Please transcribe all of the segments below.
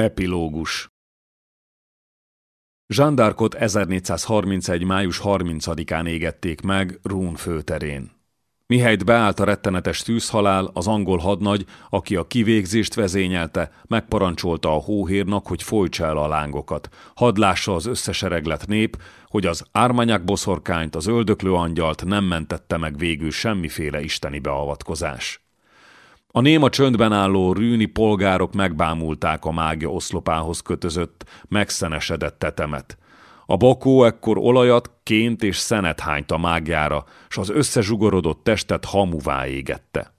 Epilógus Zsandárkot 1431. május 30-án égették meg Rún főterén. Mihelyt beállt a rettenetes tűzhalál, az angol hadnagy, aki a kivégzést vezényelte, megparancsolta a hóhérnak, hogy folytsa el a lángokat. Hadd az összesereglet nép, hogy az ármanyák boszorkányt, az öldöklő angyalt nem mentette meg végül semmiféle isteni beavatkozás. A néma csöndben álló rűni polgárok megbámulták a mágia oszlopához kötözött, megszenesedett tetemet. A bakó ekkor olajat, ként és szenet hányt a mágjára, s az összezsugorodott testet hamuvá égette.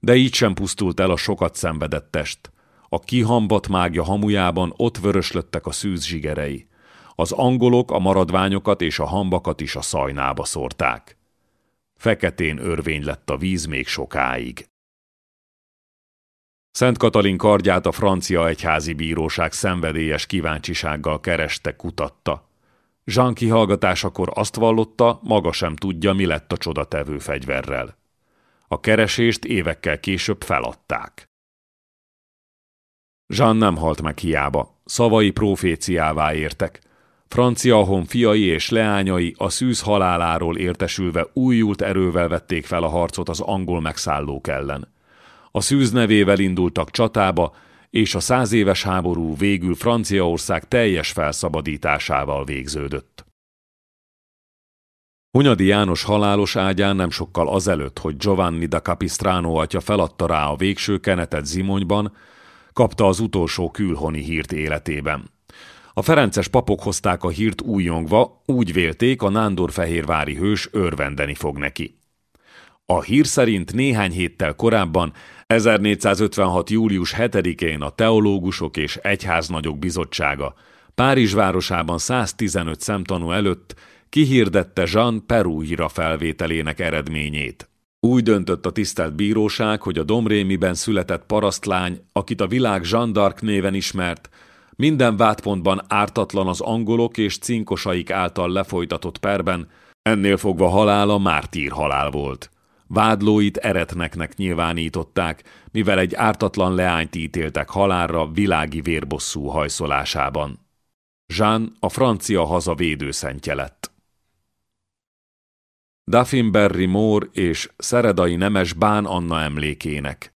De így sem pusztult el a sokat szenvedett test. A kihambat mágja hamujában ott vöröslöttek a szűz zsigerei. Az angolok a maradványokat és a hambakat is a szajnába szórták. Feketén örvény lett a víz még sokáig. Szent Katalin kardját a francia egyházi bíróság szenvedélyes kíváncsisággal kereste, kutatta. Jean kihallgatásakor azt vallotta, maga sem tudja, mi lett a csodatevő fegyverrel. A keresést évekkel később feladták. Jean nem halt meg hiába, szavai proféciává értek. Francia hon fiai és leányai a szűz haláláról értesülve újult erővel vették fel a harcot az angol megszállók ellen. A szűz nevével indultak csatába, és a száz éves háború végül Franciaország teljes felszabadításával végződött. Hunyadi János halálos ágyán nem sokkal azelőtt, hogy Giovanni da Capistrano atya feladta rá a végső kenetet Zimonyban, kapta az utolsó külhoni hírt életében. A ferences papok hozták a hírt újjongva, úgy vélték, a nándorfehérvári hős örvendeni fog neki. A hír szerint néhány héttel korábban 1456. július 7-én a Teológusok és Egyháznagyok Bizottsága Párizs városában 115 szemtanú előtt kihirdette Jean Perújra felvételének eredményét. Úgy döntött a tisztelt bíróság, hogy a Domrémiben született parasztlány, akit a világ Jean d'Arc néven ismert, minden vádpontban ártatlan az angolok és cinkosaik által lefolytatott perben, ennél fogva halála mártír halál volt. Vádlóit eretneknek nyilvánították, mivel egy ártatlan leányt ítéltek halálra világi vérbosszú hajszolásában. Jean a francia haza védőszentje lett. Duffinberry Moore és Szeredai Nemes Bán Anna emlékének.